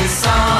This song.